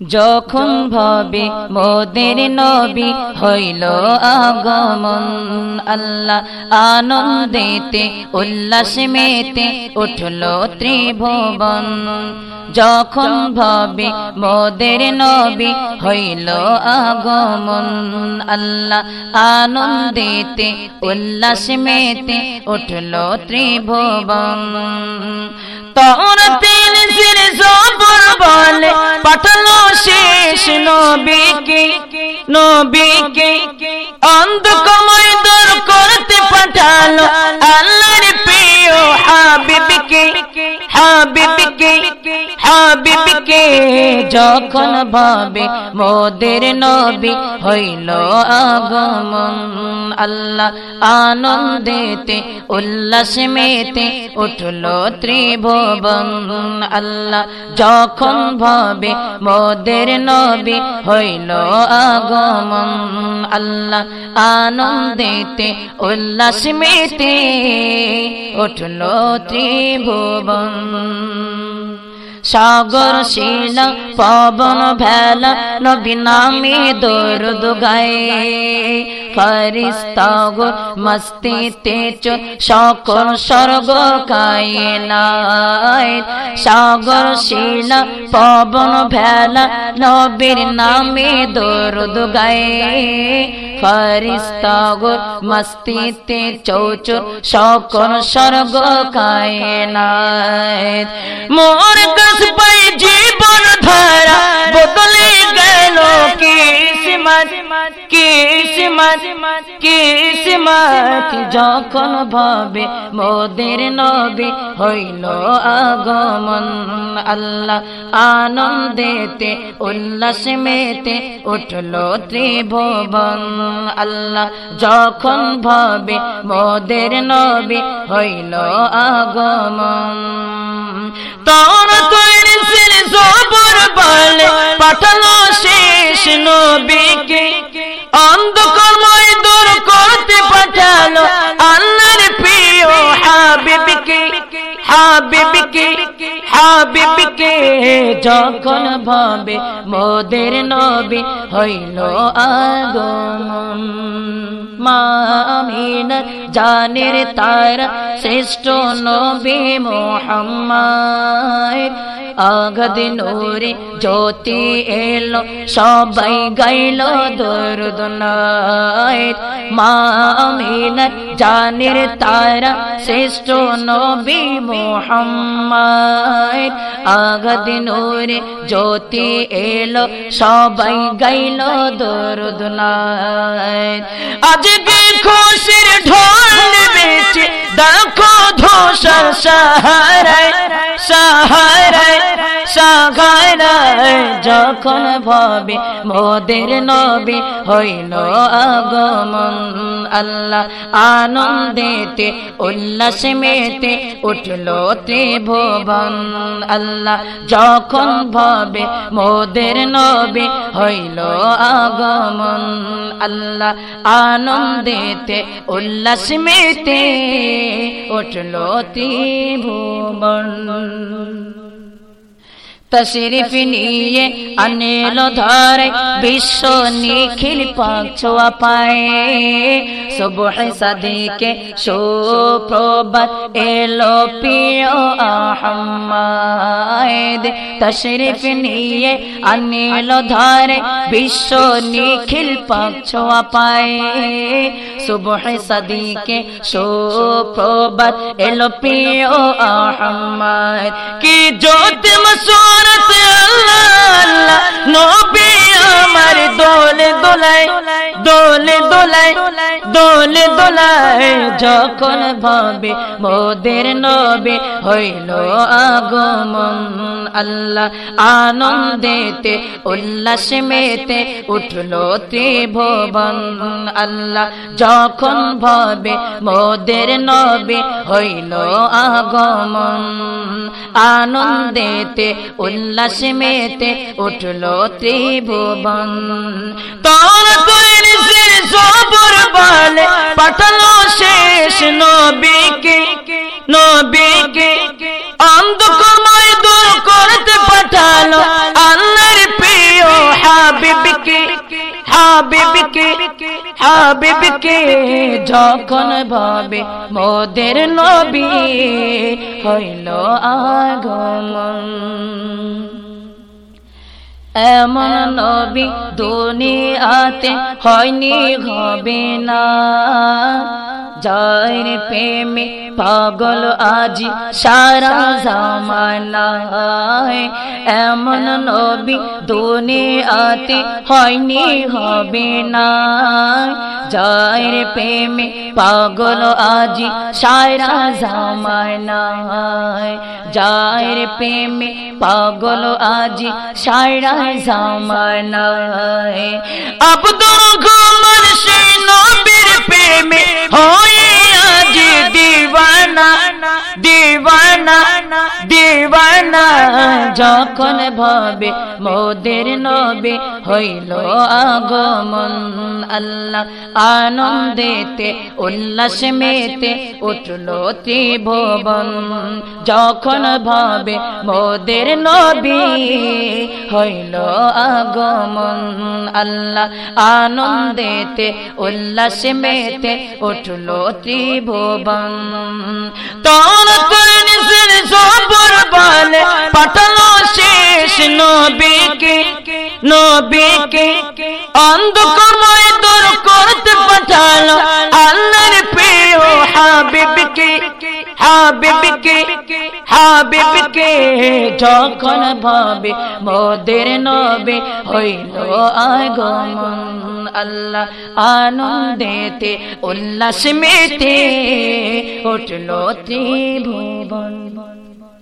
যখন ভাবে মোদের নবী হইল আগমন আল্লাহ আনন্দেতে উল্লাস মেতে উঠল ত্রিভুবন। যখন ভাবে মোদের নবী হইল আগমন আল্লাহ আনন্দেতে উল্লাস মেতে উঠল ত্রিভুবন। তোর তিন পাঠালো শেষ নবীকে নবীকে। অন্ধকময় দূর করতে পাঠালো আল্লাহর প্রিয় হাবিবকে হাবিবকে। হাবিবকে যখন ভাবে, মোদের নবী হইল আগমন। আল্লাহ আনন্দেতে উল্লাস মেতে উঠল ত্রিভুবন। আল্লাহ যখন ভাবে, মোদের নবী হইল আগমন। আল্লাহ আনন্দেতে উল্লাস মেতে উঠল ত্রিভুবন। সাগর, শিল, পবন, ভেলা, নবী নামে দরুদ গায়ে। ফরিস্তাগর মস্তিতে চোর সকল স্বর্গ কায়নায় সাগর, শিল, পবন, ভেলা, নবীর নামে দরুদ গায়ে। ফরিস্তাগর মস্তিতে চৌচুর সকল স্বর্গ কায়নায়। মোর কাছ পাই জীবন কিসমত যখন ভাবে মোদের নবী হইল আগমন, আল্লাহ আনন্দেতে উল্লাস মেতে উঠল ত্রিভুবন। আল্লাহ যখন ভাবে মোদের নবী হইল আগমন, তোর তৈরি সির জবর বলে পাঠালো শেষ নবীকে। হাবিবকে হাবিবকে যখন ভাবে মোদের নবী হইল আগমন। মা জানের তারা শ্রেষ্ঠ নবী মোহাম্মদ আগাদ নূরে জ্যোতি এলো সবাই গাইল দরুদ নায়েত মা আমিনার জানের তারা শ্রেষ্ঠ নবী মোহাম্মদ আগাদ নূরে জ্যোতি এলো সবাই গাইল দরুদ নায়েত আজকে খুশির ঢোল বেচে দেখো ধূসর সাহারায় সাহারায় যখন ভাবে মোদের নবী হইল আগমন, আল্লাহ আনন্দেতে, উল্লাস মেতে উঠল ত্রিভুবন, আল্লাহ যখন ভাবে মোদের নবী হইল আগমন, আল্লাহ আনন্দেতে, উল্লাস মেতে উঠল ত্রিভুবন। তশরিফ নিয়ে আনেল ধরে বিশ্ব নিখিল পাছোয়া পায়ে। সুবহ সাদিকে সুপ্রভাত এলো প্রিয় আহম্মদ। তশরিফ নিয়ে আনেল ধরে বিশ্ব নিখিল পাছোয়া পায়ে। সুবহ সাদিকে সুপ্রভাত এলো প্রিয় আহম্মদ। কি জ্যোত মসুর সুরত আল্লাহ, নবী আমার দোলে দোলে দোলে যখন ভাবে মোদের নবে হইল আগমন, আল্লাহ আনন্দেতে উল্লাস মেতে উঠল ত্রিভুবন, আল্লাহ যখন ভাবে মোদের নবে হইল আগমন, আনন্দেতে উল্লাস মেতে উঠল ত্রিভুবন। তোর করেছে সবর বলে পাঠালো শেষ নবীকে নবীকে। অন্ধকময় দূর করতে পাঠালো আল্লাহর প্রিয় হাবিবকে হাবিবকে। যখন ভাবে মোদের নবী হইল আগমন। এমন নবী দুনিয়াতে হয়নি হবে না। যার প্রেমে পাগল আজি সারা জামানায়। এমন নবী দুনিয়াতে হয়নি, হবে না। যার প্রেমে পাগল আজি সারা জামানায়। যার প্রেমে পাগল আজি সারা জামানায়। আব্দুল গোমর সে নবীর প্রেমে হয়ে যখন ভাবে মোদের নবে হইল আগমন, আল্লাহ আনন্দেতে উল্লাস মেতে উঠল ত্রিভুবন। যখন ভাবে মোদের নবী হইল আগমন, আল্লাহ আনন্দেতে উল্লাস মেতে উঠল ত্রিভুবন। তোর তুলসির সবর বলে পাঠালো শেষ নবীকে নবীকে অন্ধকারময় দূর করতে পাঠালো। আল্লাহর প্রিয় হাবিবকে হাবিবকে হাবিবকে যখন ভাবে মোদের নবে হইল আগমন, আল্লাহ আনন্দেতে উল্লাস মেতে উঠল ত্রিভুবন।